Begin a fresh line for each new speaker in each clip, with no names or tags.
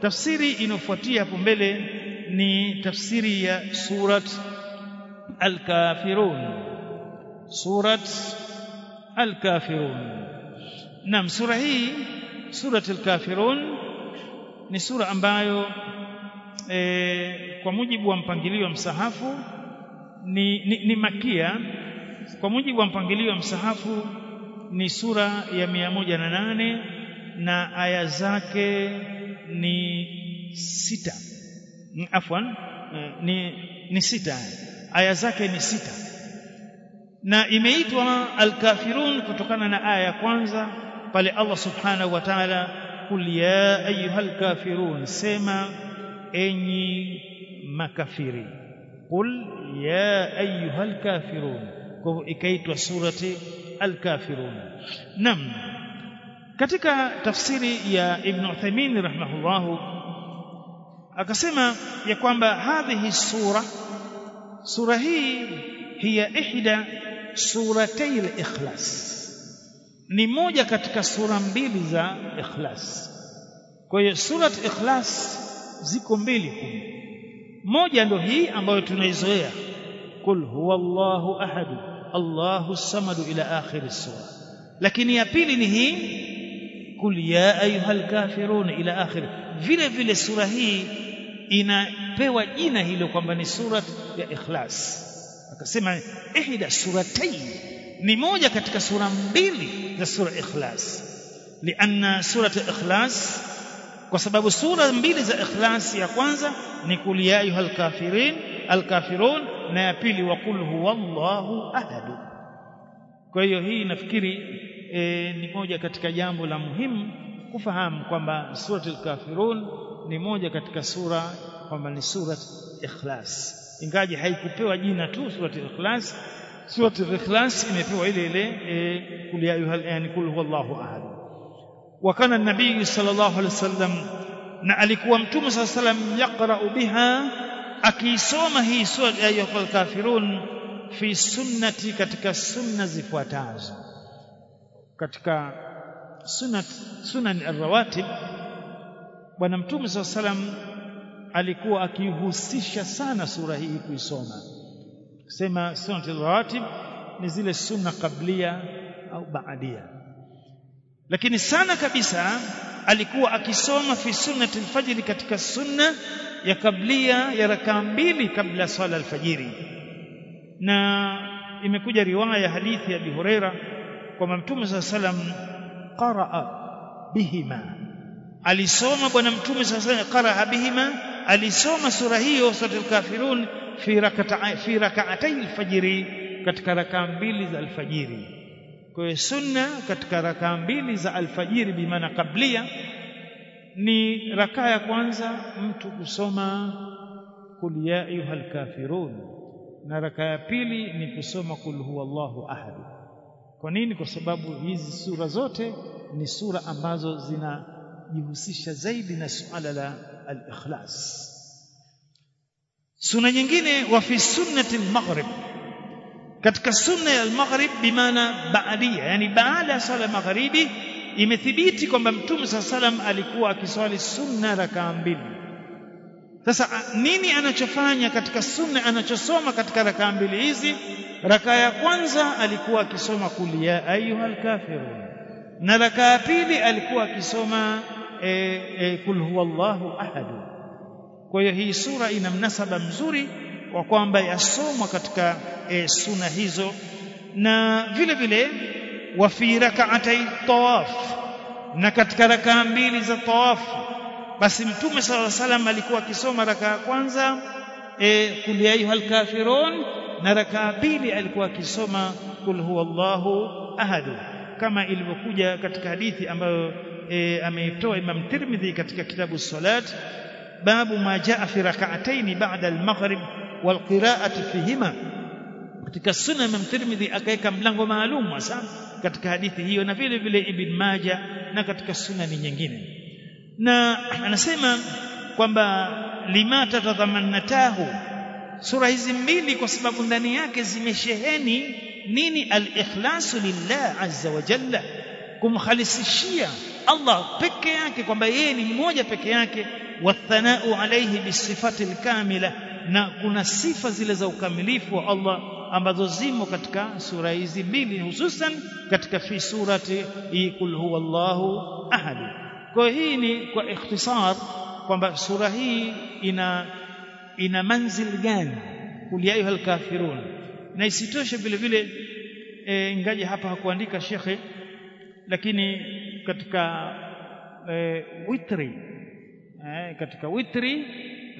tafsiri inofuatia hapo mbele ni tafsiri ya surat al-kafirun. Surat al-kafirun. Naam sura hii surat al-kafirun ni sura ambayo e, kwa mujibu wa mpangilio wa msahafu ni, ni, ni makia. Kwa mujibu wa mpangilio wa msahafu ni sura ya mia moja na nane na aya zake ni sita. Afwan. Ni, ni sita. Aya zake ni sita. Na imeitwa al-kafirun kutokana na aya ya kwanza pale Allah subhanahu wa ta'ala kul ya ayyuhal kafirun sema enyi makafiri. Qul ya ayyuhal kafirun. Kwa ikaitwa surati al-kafirun katika tafsiri ya ibn Uthaymeen rahimahullah akasema ya kwamba hadhihi sura sura hii hiya ihda suratay al-ikhlas ni moja katika sura mbili za ikhlas. Kwa hiyo surat ikhlas ziko mbili kumi moja ndio hii ambayo tunaizoea. Kul huwa Allahu ahad Allahu samadu ila akhir sura. Lakini ya pili ni hii kul ya ayuhal kafirun ila akhir. Vile vile sura hii inapewa jina hilo kwamba ni surat ya ikhlas. Akasema ihda suratayn ni moja katika sura mbili za sura ikhlas. Lianna surat ikhlas kwa sababu sura mbili za ikhlas ya kwanza ni kul ya ayuhal kafirin alkafirun na ya pili wa kul huwallahu ahad. Kwa hiyo hii nafikiri e, ni moja katika jambo la muhimu kufahamu kwamba suratul kafirun ni moja katika sura kwamba ni surat ikhlas. Ingaje haikupewa jina tu surat ikhlas surat ikhlas imepewa ile ile e, kul ya ayuhal yani kul huwallahu ahad. Wa kana nabii sallallahu alaihi wasallam na alikuwa mtume sallallahu alaihi wasallam yaqra'u biha akiisoma hii sura ya ayyuhal kafirun fi sunnati katika sunna zifuatazo katika sunat sunan ar-rawatib bwana mtume sallam alikuwa akihusisha sana sura hii kuisoma. Sema sunat ar-rawatib ni zile sunna kablia au baadia. Lakini sana kabisa alikuwa akisoma fi sunnati al-fajr katika sunna ya kablia ya rakaa mbili kabla swala al-fajiri na imekuja riwaya hadithi ya Abi Huraira kwamba mtume saa salam qaraa bihima. Alisoma bwana mtume saa salam qaraa bihima alisoma sura hiyo suratul kafirun fi rak'atayn fi rak'atayn alfajiri katika rakaa mbili za alfajiri kwa hiyo sunna katika rakaa mbili za alfajiri bimaana qablia ni rakaa ya kwanza mtu kusoma kul ya ayuha alkafirun na rakaa ya pili ni kusoma kul huwallahu ahad kwa nini? Kwa sababu hizi sura zote ni sura ambazo zinajihusisha zaidi na suala la al-ikhlas. Sunna nyingine wa fi sunnati al-maghrib. Katika sunna ya al-maghrib bimaana baadia yani baada ya swala magharibi imethibiti kwamba mtume saa salam alikuwa akiswali sunna rakaa mbili sasa nini anachofanya katika sunna anachosoma katika rakaa mbili hizi? Rakaa ya kwanza alikuwa akisoma kul ya ayyuhal kafirun. Na rakaa ya pili alikuwa akisoma e, e, kul huwallahu ahad kwa hiyo hii sura ina mnasaba mzuri wa kwamba yasomwa katika e, suna hizo. Na vile vile wa fi rak'atay tawaf. Na katika rakaa mbili za tawafu basi mtume sala salam alikuwa akisoma rakaa kwanza e, kul ya ayuhal kafirun na rakaa pili alikuwa akisoma kul huwallahu ahad kama ilivyokuja katika hadithi ambayo e, ameitoa Imam Tirmidhi katika kitabu salat babu ma jaa fi rak'atayn ba'da al-maghrib wal qira'ati fihima. Katika sunna Imam Tirmidhi akaweka mlango maalum hasa katika hadithi hiyo na vile vile Ibn Majah na katika sunani nyingine na anasema kwamba limata tadhamannatahu sura hizi mbili kwa sababu ndani yake zimesheheni nini? Al-ikhlasu lillah azza wa jalla. Kumkhalisishia Allah peke yake kwamba yeye ni mmoja peke yake. Wathanau alayhi bisifati alkamila na kuna sifa zile za ukamilifu wa Allah ambazo zimo katika sura hizi mbili hususan katika fi surati qul huwallahu ahad kwa hii ni kwa ikhtisar kwamba sura hii ina ina manzil gani? Kul ayuha ayyuhal na isitoshe vile vile e, ingaje hapa hakuandika shekhe lakini katika e, witri e, katika witri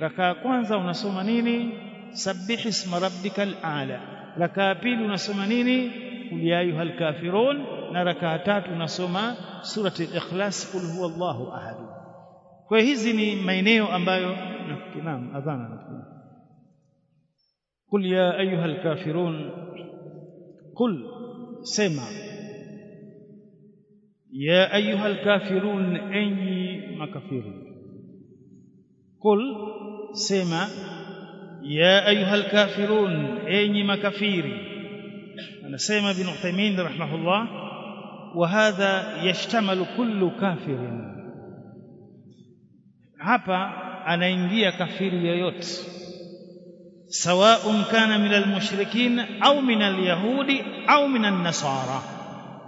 raka ya kwanza unasoma nini? Sabbih isma rabbikal a'la. Raka ya pili unasoma nini? Kul lkafirun na raka ya tatu unasoma surati al-ikhlas kul huwallahu ahad kwa hizi ni maeneo ambayo naam adhana nafikiri kul ya ayyuhal kafirun kul sema ya ayyuhal kafirun enyi makafiri kul sema ya ayyuhal kafirun enyi makafiri anasema ibn Uthaymeen rahimahullah wa hadha yashtamalu kullu kafirin hapa anaingia kafiri yoyote سواء كان من المشركين au من اليهود au من النصارى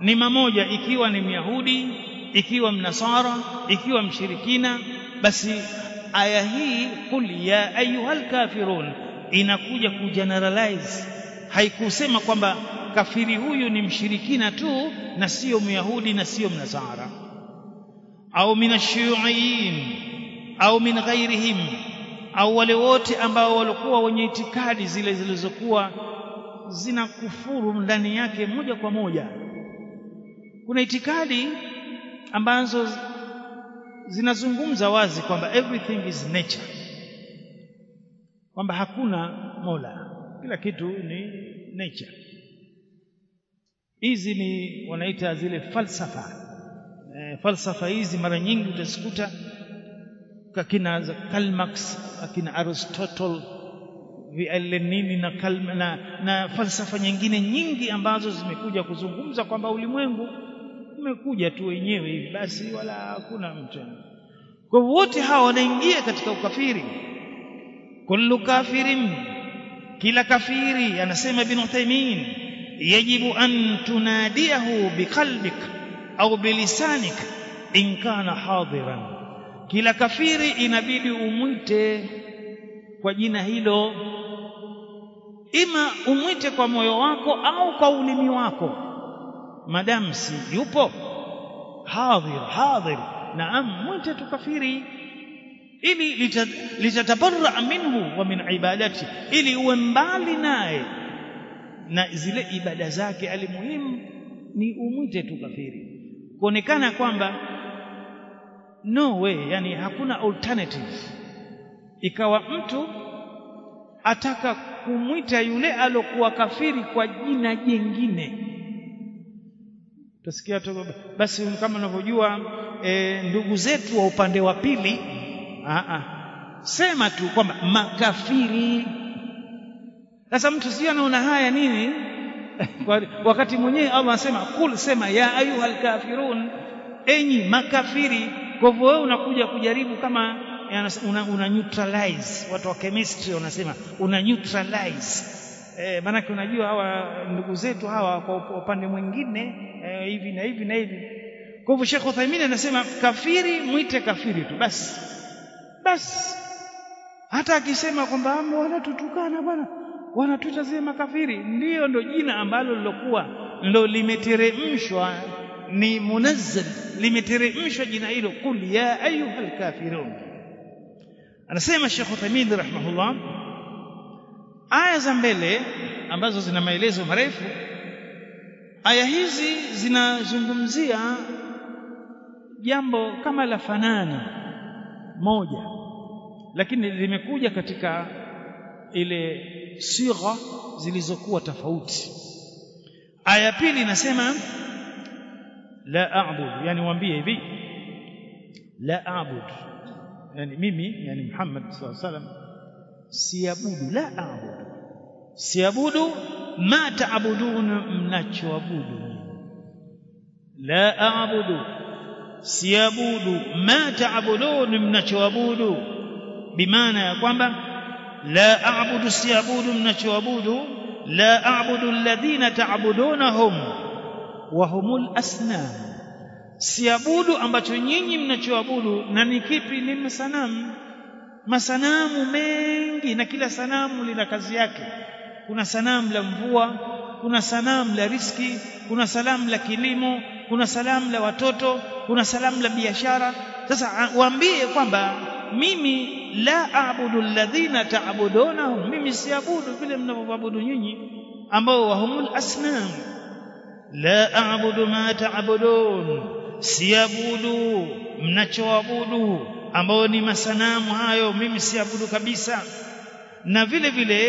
ni mamoja ikiwa ni myahudi ikiwa mnasara ikiwa mshirikina basi aya hii kul ya ayuhal kafirun inakuja kugeneralize haikusema kwamba kafiri huyu ni mshirikina tu na sio myahudi na sio mnasara au min ashiyuin au min ghairihim au wale wote ambao walikuwa wenye itikadi zile zilizokuwa zina kufuru ndani yake moja kwa moja. Kuna itikadi ambazo zinazungumza wazi kwamba everything is nature. Kwamba hakuna mola. Kila kitu ni nature hizi ni wanaita zile falsafa. E, falsafa hizi mara nyingi utazikuta kakina Karl Marx akina Aristotle nini na, kalma, na na falsafa nyingine nyingi ambazo zimekuja kuzungumza kwamba ulimwengu umekuja tu wenyewe hivi basi wala hakuna mtu. Kwa wote hawa wanaingia katika ukafiri. Kullu kafirin kila kafiri anasema ibn Uthaymeen yajibu an tunadiyahu biqalbik au bilisanik in kana hadiran. Kila kafiri inabidi umwite kwa jina hilo ima umwite kwa moyo wako au kwa ulimi wako. Madam si yupo? Hadhir hadhir naam mwite tu kafiri. Ili litatabarra minhu wa min ibadati. Ili uwe mbali naye na zile ibada zake alimuhimu ni umwite tu kafiri. Kuonekana kwamba no way yani hakuna alternative ikawa mtu ataka kumwita yule alokuwa kafiri kwa jina jingine. Tusikia tu basi kama unavyojua e, ndugu zetu wa upande wa pili a a sema tu kwamba makafiri sasa mtu si anaona haya nini? Wakati mwenyewe Allah anasema kul sema ya ayuhal kafirun. Enyi makafiri kwa hivyo wewe unakuja kujaribu kama una, una neutralize. Watu wa chemistry wanasema una neutralize. Eh maanake unajua hawa ndugu zetu hawa kwa upande mwingine eh, hivi na hivi na hivi. Kwa hivyo Sheikh Uthaymeen anasema kafiri mwite kafiri tu basi. Basi. Hata akisema kwamba wanatutukana bwana wanatuita zile makafiri ndiyo ndo jina ambalo lilokuwa ndo limeteremshwa. Ni munazzal limeteremshwa jina hilo. Kul ya ayuha kafirun. Anasema Sheikh Uthaymeen rahimahullah aya za mbele ambazo zina maelezo marefu aya hizi zinazungumzia jambo kama la fanana moja lakini limekuja katika ile sigha zilizokuwa tofauti. Aya pili inasema la a'budu yani waambie hivi la a'budu yani mimi yani Muhammad sallallahu alaihi wasallam siabudu la a'budu siabudu ma ta'budun mnachoabudu la a'budu siabudu ma taabudun mnachoabudu bimaana ya kwamba la a'budu siabudu mnachoabudu. La a'budu alladhina ta'budunahum. Wa humul asnam. Siabudu ambacho nyinyi mnachoabudu na ni kipi? Ni masanamu masanamu mengi na kila sanamu lina kazi yake. Kuna sanamu la mvua kuna sanamu la riski kuna sanamu la kilimo kuna sanamu la watoto kuna sanamu la biashara. Sasa waambie kwamba mimi la aabudu alladhina taabudunahum mimi siabudu vile mnavyoabudu nyinyi ambao wahumul asnam. La aabudu ma taabudun siabudu mnachoabudu ambao ni masanamu hayo mimi siabudu kabisa. Na vile vile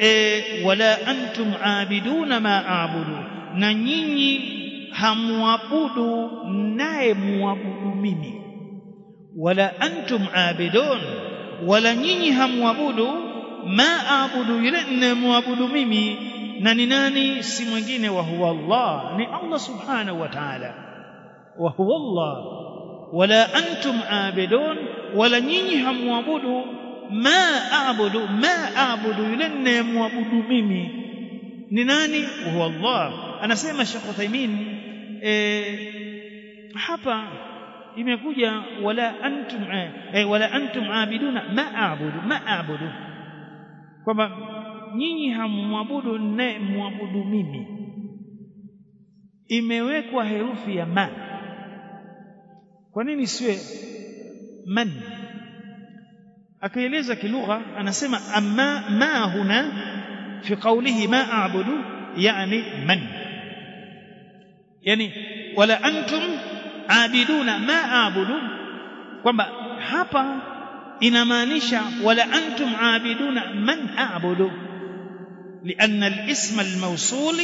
e, wala antum aabiduna ma aabudu na nyinyi hamuabudu naye muabudu mimi ولا أنتم عابدون ولا نينهم وابدوا ما أعبدوا يلئن وابدوا ممي ناني ناني سمجين وهو الله ني الله سبحانه وتعالى. وهو الله. ولا أنتم عابدون ولا نينهم وابدوا ما أعبدوا ما أعبدوا يلئن وابدوا ميمي. نناني وهو الله. أنا سيما الشيخ تيمين إيه حبا imekuja wala antum eh, wala antum aabiduna ma aabudu ma aabudu kwamba nyinyi hammwabudu naye mwabudu mimi imewekwa herufi ya ma kwa nini siwe man akaeleza kilugha anasema amma ma huna fi qawlihi ma a'budu yani man yani wala antum aabiduna ma a'budu kwamba hapa inamaanisha wala antum aabiduna man a'budu لأن الاسم الموصول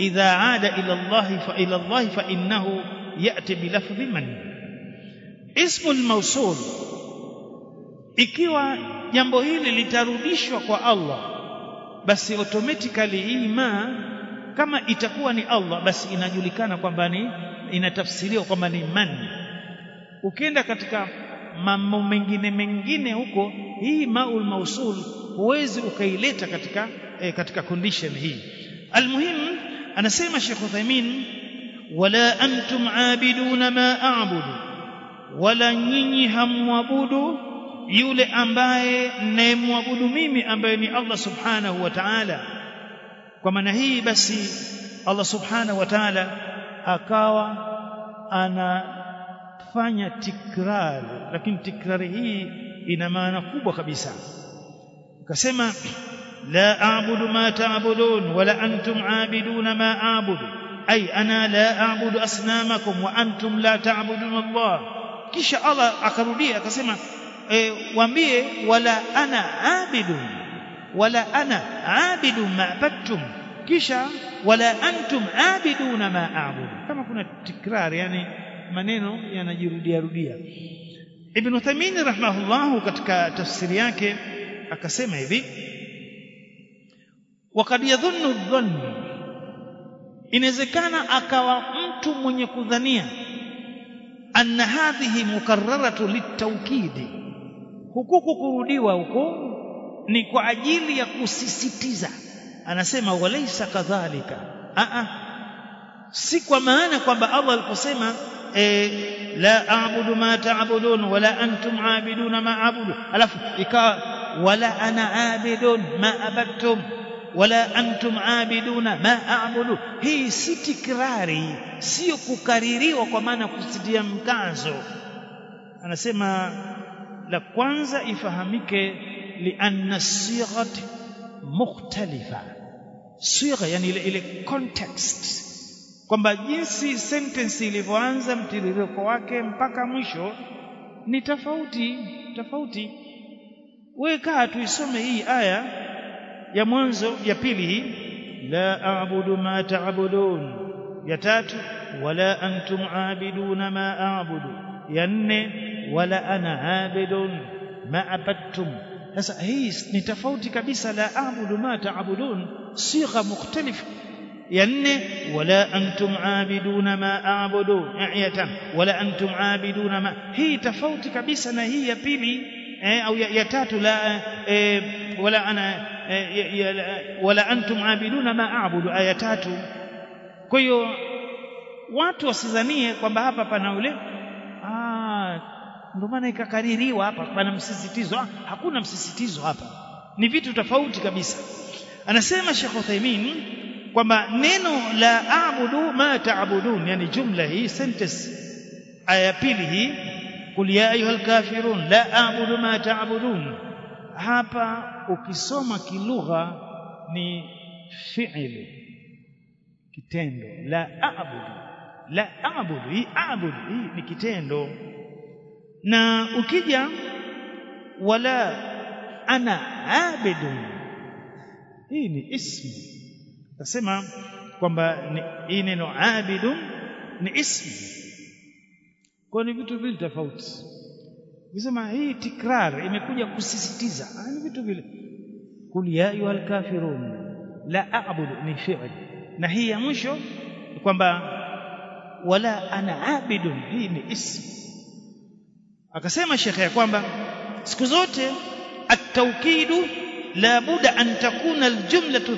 إذا عاد إلى الله فإلى الله فإنه يأتي بلفظ من اسم الموصول ikiwa jambo hili litarudishwa kwa Allah basi automatically hii ma kama itakuwa ni Allah basi inajulikana kwamba ni inatafsiriwa kwamba ni man. Ukienda katika mambo mengine mengine huko hii maul mausul huwezi ukaileta katika eh, katika condition hii. Almuhim anasema Sheikh Uthaymeen wala antum aabiduna ma a'budu wala nyinyi hamwabudu yule ambaye nayemwabudu mimi ambaye ni Allah subhanahu wa ta'ala. Kwa maana hii basi Allah subhanahu wa ta'ala akawa anafanya tikrari lakini tikrari hii ina maana kubwa kabisa akasema la a'budu ma ta'budun wala antum aabiduna ma a'budu ay ana la a'budu asnamakum wa antum la ta'budun Allah kisha Allah akarudia akasema e, waambie wala ana abidun wala ana abidun ma abadtum kisha wala antum abiduna ma a'budu. Kama kuna tikrar yani maneno yanajirudia rudia. Ibn Uthaymeen rahimahullah katika tafsiri yake akasema hivi waqad yadhunnu dhann inawezekana akawa mtu mwenye kudhania anna hadhihi mukarraratu litawkid huku kurudiwa huko ni kwa ajili ya kusisitiza. Anasema walaysa kadhalika a si kwa maana kwamba Allah aliposema e, la a'budu ma ta'budun wala antum aabiduna ma a'budu alafu ikawa wala ana aabidun ma abadtum wala antum aabiduna ma a'budu hii si tikrari sio kukaririwa kwa maana kusitia mkazo anasema la kwanza ifahamike lianna sighat mukhtalifa sigha yani ile, ile context. Kwamba jinsi sentence ilivyoanza mtiririko wake mpaka mwisho ni tofauti tofauti. Wewe kaa tuisome hii aya ya mwanzo ya pili hii. La a'budu ma ta'budun. Ya tatu wala antum aabiduna ma a'budu. Ya nne wala ana abidun ma abadtum sasa hii ni tofauti kabisa la a'budu ma taabudun sigha mukhtalif. Ya nne wala antum aabiduna ma aabudu ya tano wala antum aabiduna ma. Hii tofauti kabisa na hii ya pili eh, au ya, ya tatu la eh, wala ana eh, ya, ya, wala antum aabiduna ma aabudu aya tatu. Kwa hiyo watu wasidhanie kwamba hapa pana ule ndio maana ikakaririwa hapa pana msisitizo hakuna msisitizo hapa. Ni vitu tofauti kabisa. Anasema Sheikh Uthaymeen kwamba neno la a'budu ma ta'budun yani jumla hii sentence aya pili hii kul ya ayyuhal kafirun la a'budu ma ta'budun hapa ukisoma kilugha ni fi'li kitendo. La a'budu la a'budu hii a'budu hii ni kitendo na ukija wala ana abidu hii ni ismi nasema kwamba hii neno abidu ni ismi kwa ni vitu vile tofauti. Ukisema hii tikrar imekuja kusisitiza ni vitu vile. Kul ya ayyuhal kafirun la a'budu ni fi'l. Na hii ya mwisho kwamba wala ana abidu hii ni ismu akasema shekhe ya kwamba siku zote at-tawkidu la buda an takuna aljumlatu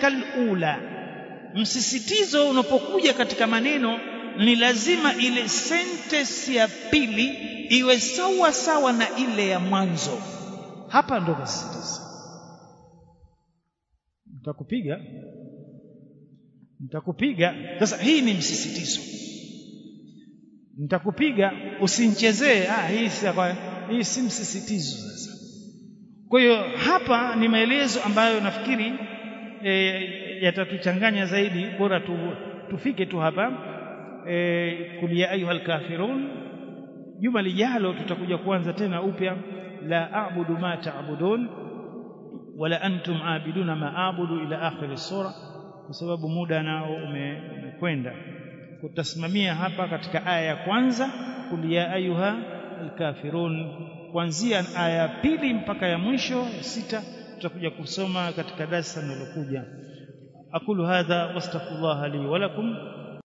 kalula. Msisitizo unapokuja katika maneno ni lazima ile sentence ya pili iwe sawa sawa na ile ya mwanzo. Hapa ndo msisitizo. Nitakupiga. Nitakupiga. Sasa hii ni msisitizo nitakupiga usinchezee. Ah hii si hii si msisitizo sasa. Kwa hiyo hapa ni maelezo ambayo nafikiri e, yatatuchanganya zaidi. Bora tu, tufike tu hapa. E, kulia ayuhal kafirun. Juma lijalo tutakuja kuanza tena upya. La a'budu ma ta'budun wala antum aabiduna ma a'budu ila akhir sura. Kwa sababu muda nao umekwenda kutasimamia hapa katika aya ya kwanza kul ya ayuha alkafirun kuanzia aya ya pili mpaka ya mwisho sita tutakuja kusoma katika darasa linalokuja. Aqulu hadha wastaghfirullah li wa lakum